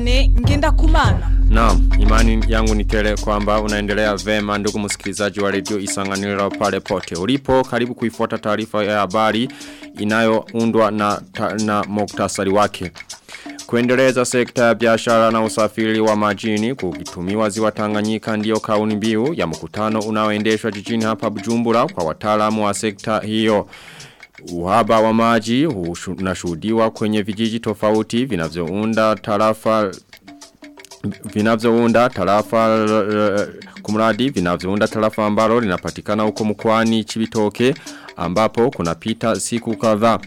ngenda kumana. Naam, imani yangu ni tele kwamba unaendelea vema ndugu msikilizaji wa redio Isanganiro pale pote. Ulipo karibu kuifuata taarifa ya habari inayoundwa na, na muktasari wake. Kuendeleza sekta ya biashara na usafiri wa majini kukitumiwa ziwa Tanganyika ndio kauni mbiu ya mkutano unaoendeshwa jijini hapa Bujumbura kwa wataalamu wa sekta hiyo. Uhaba wa maji unashuhudiwa kwenye vijiji tofauti vinavyounda tarafa vinavyounda tarafa kumradi vinavyounda tarafa ambalo linapatikana huko mkoani Chibitoke ambapo kunapita siku kadhaa.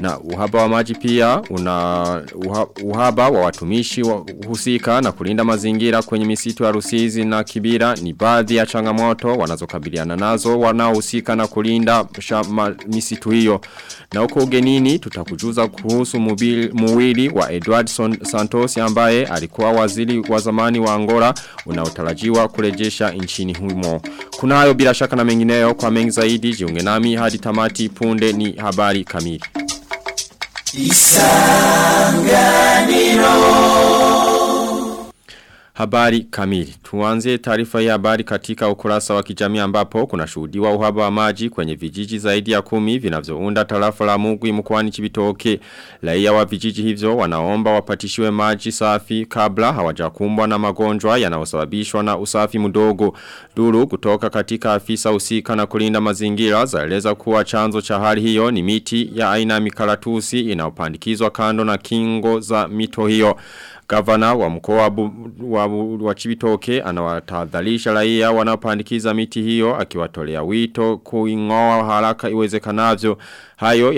Na uhaba wa maji pia una uha, uhaba wa watumishi wa husika na kulinda mazingira kwenye misitu ya Rusizi na Kibira. Ni baadhi ya changamoto wanazokabiliana nazo wanaohusika na kulinda shama, misitu hiyo. Na huko ugenini tutakujuza kuhusu mubili, muwili wa Edwardson Santos ambaye alikuwa waziri wa zamani wa Angola unaotarajiwa kurejesha nchini humo kunayo bila shaka na mengineyo kwa mengi zaidi. Jiunge nami hadi tamati. Punde ni habari kamili. Isanganiro Habari kamili. Tuanze taarifa ya habari katika ukurasa wa kijamii ambapo kuna shuhudiwa uhaba wa maji kwenye vijiji zaidi ya kumi vinavyounda tarafa la Mugwi mkoani Chibitoke. Raia wa vijiji hivyo wanaomba wapatishiwe maji safi kabla hawajakumbwa na magonjwa yanayosababishwa na usafi mdogo. Duru kutoka katika afisa usika na kulinda mazingira zaeleza kuwa chanzo cha hali hiyo ni miti ya aina ya mikaratusi inayopandikizwa kando na kingo za mito hiyo. Gavana wa mkoa wa, wa Chibitoke anawatahadharisha raia wanaopandikiza miti hiyo akiwatolea wito kuingoa haraka iwezekanavyo. Hayo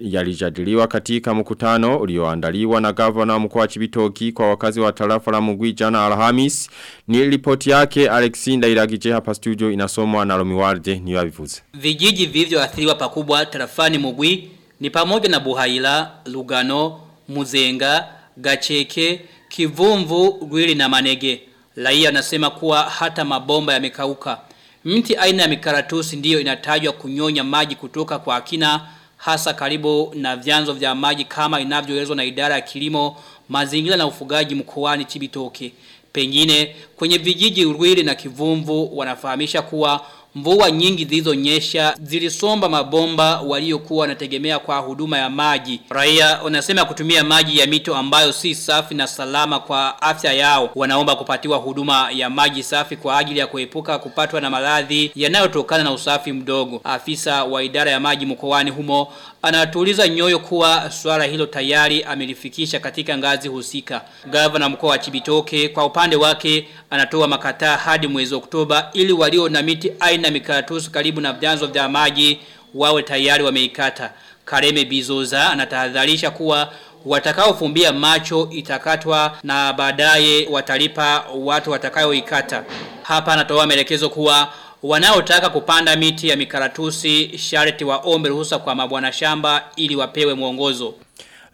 yalijadiliwa katika mkutano ulioandaliwa na gavana mkuu wa Chibitoke kwa wakazi wa tarafa la Mugwi jana Alhamis. Ni ripoti yake Alexinda Iragije hapa studio inasomwa na Romiwarde ni wavivuze. Vijiji vilivyoathiriwa pakubwa tarafani Mugwi ni pamoja na Buhaila, Lugano, Muzenga, Gacheke, Kivumvu, Gwili na Manege. Raia anasema kuwa hata mabomba yamekauka. Mti aina ya mikaratusi ndiyo inatajwa kunyonya maji kutoka kwa akina hasa karibu na vyanzo vya maji kama inavyoelezwa na idara ya kilimo, mazingira na ufugaji mkoani Chibitoke. Pengine kwenye vijiji Urwili na Kivumvu wanafahamisha kuwa mvua nyingi zilizonyesha zilisomba mabomba waliokuwa wanategemea kwa huduma ya maji. Raia wanasema kutumia maji ya mito ambayo si safi na salama kwa afya yao. Wanaomba kupatiwa huduma ya maji safi kwa ajili ya kuepuka kupatwa na maradhi yanayotokana na usafi mdogo. Afisa wa idara ya maji mkoani humo anatuliza nyoyo kuwa swala hilo tayari amelifikisha katika ngazi husika. Gavana mkoa wa Chibitoke kwa upande wake anatoa makataa hadi mwezi Oktoba ili walio na miti aina mikaratusi karibu na vyanzo vya maji wawe tayari wameikata. Kareme Bizoza anatahadharisha kuwa watakaofumbia macho itakatwa na baadaye watalipa watu watakaoikata. Hapa anatoa maelekezo kuwa wanaotaka kupanda miti ya mikaratusi sharti waombe ruhusa kwa mabwana shamba ili wapewe mwongozo.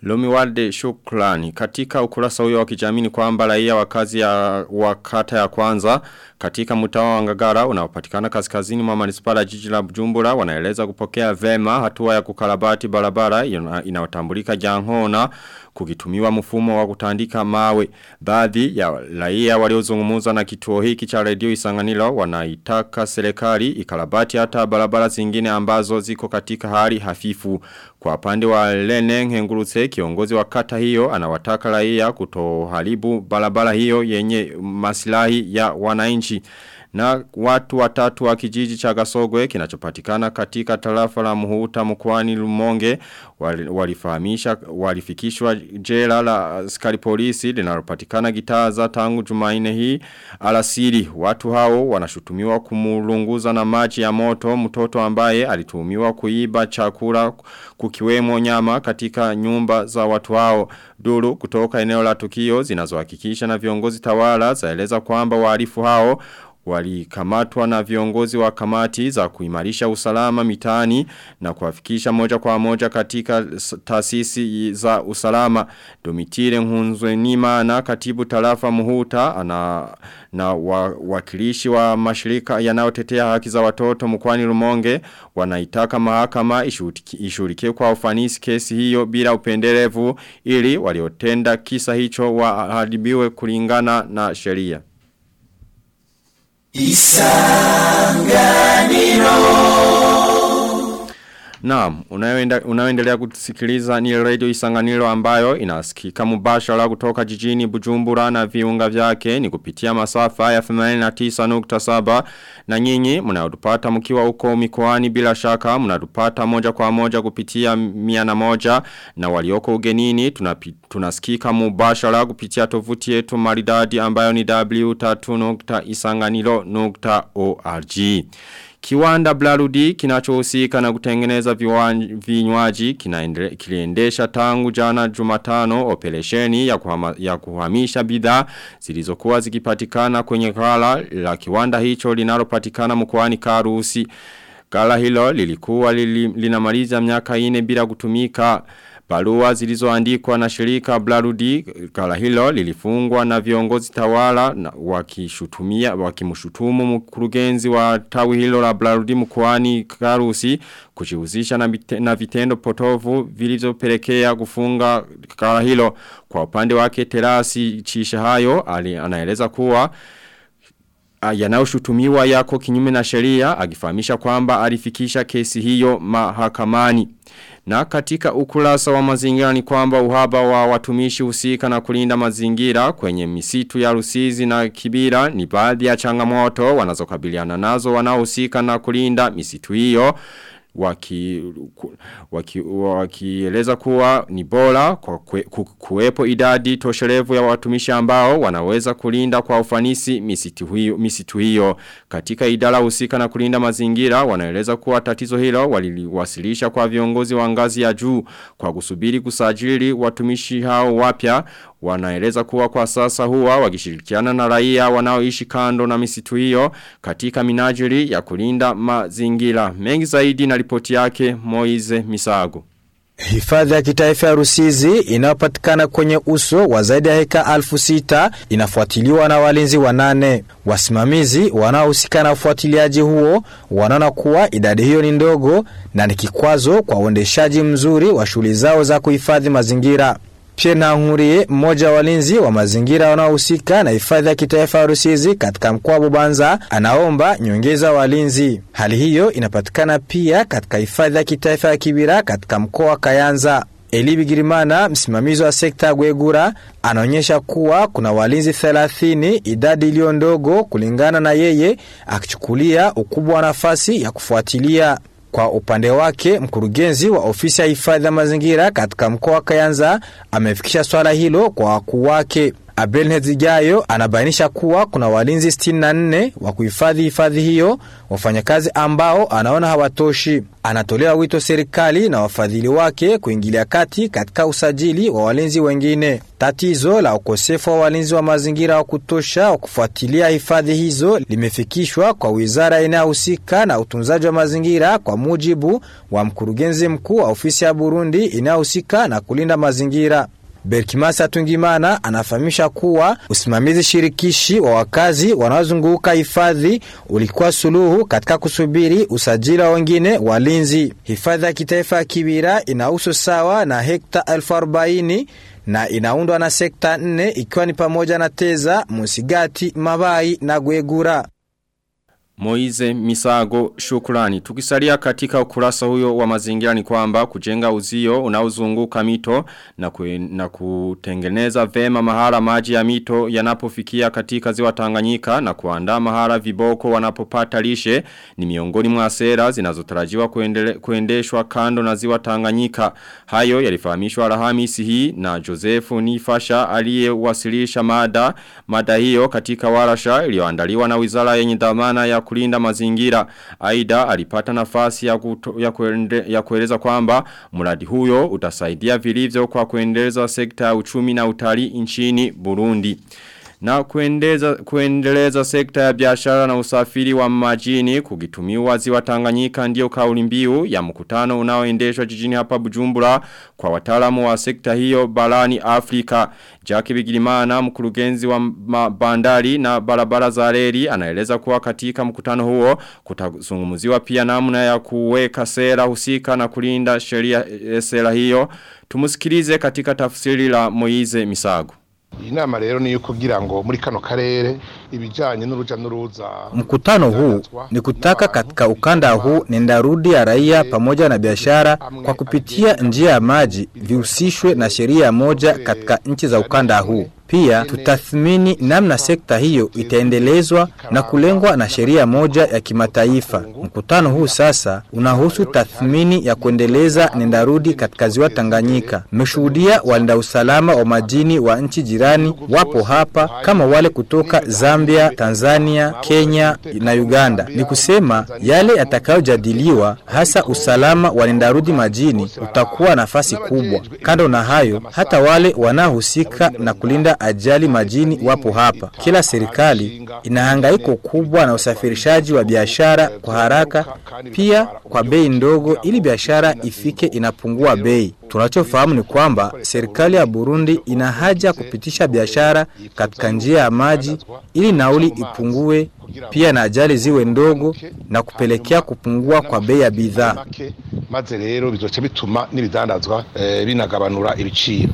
Lomiwalde shukrani. Katika ukurasa huyo wa kijamii ni kwamba raia wakazi ya wakata ya kwanza katika mtawa wa Ngagara unaopatikana kaskazini mwa manispaa jiji la Bujumbura wanaeleza kupokea vema hatua ya kukarabati barabara inayotambulika Jangona kukitumiwa mfumo wa kutandika mawe. Baadhi ya raia waliozungumza na kituo hiki cha redio Isanganiro wanaitaka serikali ikarabati hata barabara zingine ambazo ziko katika hali hafifu. Kwa pande wa Lene Ngengurutse kiongozi wa kata hiyo anawataka raia kutoharibu barabara hiyo yenye maslahi ya wananchi na watu watatu wa kijiji cha Gasogwe kinachopatikana katika tarafa la Muhuta mkoani Lumonge walifahamisha walifikishwa jela la askari polisi linalopatikana Gitaza tangu Jumanne hii alasiri. Watu hao wanashutumiwa kumulunguza na maji ya moto mtoto ambaye alitumiwa kuiba chakula kukiwemo nyama katika nyumba za watu hao. Duru kutoka eneo la tukio zinazohakikisha na viongozi tawala zaeleza kwamba wahalifu hao walikamatwa na viongozi wa kamati za kuimarisha usalama mitaani na kuafikisha moja kwa moja katika taasisi za usalama. Domitire Nhunzwe Nima na katibu tarafa Muhuta ana, na wakilishi wa mashirika yanayotetea haki za watoto mkwani Rumonge wanaitaka mahakama ishurikie kwa ufanisi kesi hiyo bila upenderevu ili waliotenda kisa hicho waharibiwe kulingana na sheria. Isanganiro Naam, unayoendelea kusikiliza ni radio Isanganiro ambayo inasikika mubashara kutoka jijini Bujumbura na viunga vyake ni kupitia masafa ya 89.7 na nyinyi mnayotupata mkiwa huko mikoani bila shaka mnatupata moja kwa moja kupitia mia na moja na walioko ugenini tunasikika mubashara kupitia tovuti yetu maridadi ambayo ni w3.isanganiro.org. Kiwanda Blarudi kinachohusika na kutengeneza vinywaji kiliendesha tangu jana Jumatano operesheni ya, kuhama, ya kuhamisha bidhaa zilizokuwa zikipatikana kwenye ghala la kiwanda hicho linalopatikana mkoani Karusi. Ghala hilo lilikuwa li, linamaliza miaka ine bila kutumika Barua zilizoandikwa na shirika Blarudi kala hilo lilifungwa na viongozi tawala na wakishutumia wakimshutumu mkurugenzi wa tawi hilo la Blarudi mkoani Karusi kujihusisha na, na vitendo potovu vilivyopelekea kufunga kala hilo kwa upande wake Terasi Chisha hayo anaeleza kuwa yanayoshutumiwa yako kinyume na sheria akifahamisha kwamba alifikisha kesi hiyo mahakamani. Na katika ukurasa wa mazingira ni kwamba uhaba wa watumishi husika na kulinda mazingira kwenye misitu ya Rusizi na Kibira ni baadhi ya changamoto wanazokabiliana nazo wanaohusika na kulinda misitu hiyo wakieleza waki, waki kuwa ni bora kwa kuwepo idadi tosherevu ya watumishi ambao wanaweza kulinda kwa ufanisi misitu hiyo, misitu hiyo. Katika idara husika na kulinda mazingira wanaeleza kuwa tatizo hilo waliliwasilisha kwa viongozi wa ngazi ya juu kwa kusubiri kusajili watumishi hao wapya Wanaeleza kuwa kwa sasa huwa wakishirikiana na raia wanaoishi kando na misitu hiyo katika minajiri ya kulinda mazingira. Mengi zaidi na ripoti yake Moize Misago. Hifadhi ya kitaifa ya Rusizi inayopatikana kwenye uso wa zaidi ya heka alfu sita inafuatiliwa na walinzi wanane. Wasimamizi wanaohusika na ufuatiliaji huo wanaona kuwa idadi hiyo ni ndogo na ni kikwazo kwa uendeshaji mzuri wa shughuli zao za kuhifadhi mazingira. Pierre Nankurie, mmoja wa walinzi wa mazingira wanaohusika na hifadhi ya kitaifa ya Rusizi katika mkoa wa Bubanza, anaomba nyongeza walinzi. Hali hiyo inapatikana pia katika hifadhi ya kitaifa ya Kibira katika mkoa wa Kayanza. Eli Bigirimana, msimamizi wa sekta ya Gwegura, anaonyesha kuwa kuna walinzi 30, idadi iliyo ndogo kulingana na yeye, akichukulia ukubwa wa nafasi ya kufuatilia. Kwa upande wake mkurugenzi wa ofisi ya hifadhi ya mazingira katika mkoa wa Kayanza amefikisha swala hilo kwa wakuu wake. Abel Nhezigayo anabainisha kuwa kuna walinzi 64 wa kuhifadhi hifadhi hiyo, wafanyakazi ambao anaona hawatoshi. anatolewa wito serikali na wafadhili wake kuingilia kati katika usajili wa walinzi wengine. Tatizo la ukosefu wa walinzi wa mazingira wa kutosha wa kufuatilia hifadhi hizo limefikishwa kwa wizara inayohusika na utunzaji wa mazingira, kwa mujibu wa mkurugenzi mkuu wa ofisi ya Burundi inayohusika na kulinda mazingira. Berkimasa Tungimana anafahamisha kuwa usimamizi shirikishi wa wakazi wanaozunguka hifadhi ulikuwa suluhu katika kusubiri usajili wa wengine walinzi. Hifadhi ya kitaifa ya Kibira inahusu sawa na hekta elfu arobaini na inaundwa na sekta nne ikiwa ni pamoja na Teza, Musigati, Mabai na Gwegura. Moize Misago shukrani. Tukisalia katika ukurasa huyo wa mazingira ni kwamba kujenga uzio unaozunguka mito na, kue, na kutengeneza vema mahara maji ya mito yanapofikia katika ziwa Tanganyika na kuandaa mahara viboko wanapopata lishe ni miongoni mwa sera zinazotarajiwa kuendeshwa kando na ziwa Tanganyika. Hayo yalifahamishwa Alhamisi hii na Josefu Nifasha aliyewasilisha mada mada hiyo katika warasha iliyoandaliwa na Wizara yenye dhamana ya kulinda mazingira. Aida alipata nafasi ya, kuto, ya, kuende, ya kueleza kwamba mradi huyo utasaidia vilivyo kwa kuendeleza sekta ya uchumi na utalii nchini Burundi. Na kuendeza, kuendeleza sekta ya biashara na usafiri wa majini kugitumiwa ziwa Tanganyika ndio kauli mbiu ya mkutano unaoendeshwa jijini hapa Bujumbura kwa wataalamu wa sekta hiyo barani Afrika. Jackie Bigirimana mkurugenzi wa bandari na barabara za reli anaeleza kuwa katika mkutano huo kutazungumziwa pia namna ya kuweka sera husika na kulinda sheria sera hiyo. Tumusikilize katika tafsiri la Moize Misago. Inama rero ni kugira ngo muri kano karere ibijanye n'uruja n'uruza Mkutano huu ni kutaka katika ukanda huu nendarudi ya raia pamoja na biashara kwa kupitia njia ya maji vihusishwe na sheria moja katika nchi za ukanda huu. Pia tutathmini namna sekta hiyo itaendelezwa na kulengwa na sheria moja ya kimataifa. Mkutano huu sasa unahusu tathmini ya kuendeleza nendarudi katika ziwa Tanganyika. Mmeshuhudia walinda usalama wa majini wa nchi jirani wapo hapa kama wale kutoka Zambia, Tanzania, Kenya na Uganda. Ni kusema yale yatakayojadiliwa hasa usalama wa nendarudi majini utakuwa nafasi kubwa. Kando na hayo, hata wale wanaohusika na kulinda ajali majini wapo hapa. Kila serikali ina hangaiko kubwa na usafirishaji wa biashara kwa haraka, pia kwa bei ndogo, ili biashara ifike inapungua bei. Tunachofahamu ni kwamba serikali ya Burundi ina haja kupitisha biashara katika njia ya maji ili nauli ipungue, pia na ajali ziwe ndogo na kupelekea kupungua kwa bei ya bidhaa. maze rero bituma n'ibidandazwa eh, binagabanura ibiciro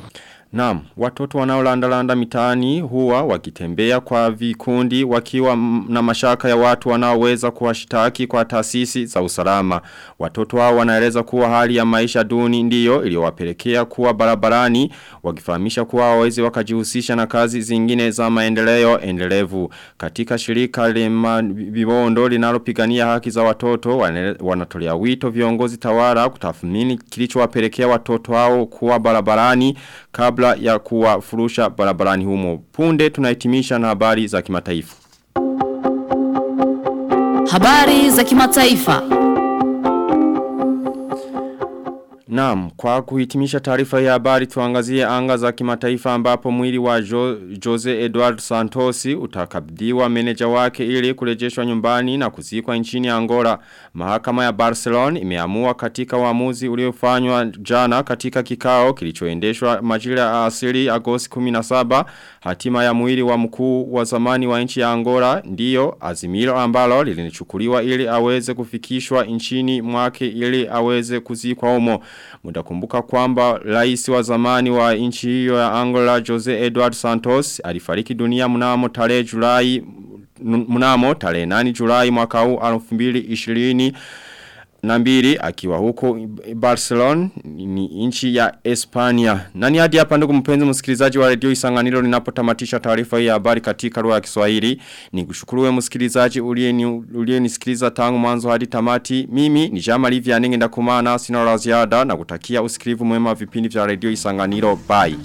Naam, watoto wanaolandalanda mitaani huwa wakitembea kwa vikundi wakiwa na mashaka ya watu wanaoweza kuwashitaki kwa taasisi za usalama. Watoto hao wanaeleza kuwa hali ya maisha duni ndiyo iliyowapelekea kuwa barabarani wakifahamisha kuwa hawawezi wakajihusisha na kazi zingine za maendeleo endelevu. Katika shirika lema bibondo linalopigania haki za watoto wanatolea wito viongozi tawala kutathmini kilichowapelekea watoto hao kuwa barabarani kabla kabla ya kuwafurusha barabarani humo. Punde tunahitimisha na habari za kimataifa. Habari za kimataifa. Naam, kwa kuhitimisha taarifa ya habari tuangazie anga za kimataifa ambapo mwili wa jo, Jose Eduardo Santosi utakabidhiwa meneja wake ili kurejeshwa nyumbani na kuzikwa nchini Angola. Mahakama ya Barcelona imeamua katika uamuzi uliofanywa jana katika kikao kilichoendeshwa majira ya asili Agosti 17 hatima ya mwili wa mkuu wa zamani wa nchi ya Angola ndiyo azimilo ambalo lilinichukuliwa ili aweze kufikishwa nchini mwake ili aweze kuzikwa humo. Mudakumbuka kwamba rais wa zamani wa nchi hiyo ya Angola Jose Edward Santos alifariki dunia mnamo tarehe Julai mnamo tarehe 8 Julai mwaka huu 2020 na mbili akiwa huko Barcelona ni nchi ya Espanya. Nani hadi hapa ndugu mpenzi msikilizaji wa redio Isanganiro ninapotamatisha taarifa hii ya habari katika lugha ya Kiswahili. Nikushukuru wewe msikilizaji uliyenisikiliza tangu mwanzo hadi tamati. Mimi ni Jama Livia Nenge ndakumana sina la ziada na kutakia usikilivu mwema vipindi vya redio Isanganiro. Bye.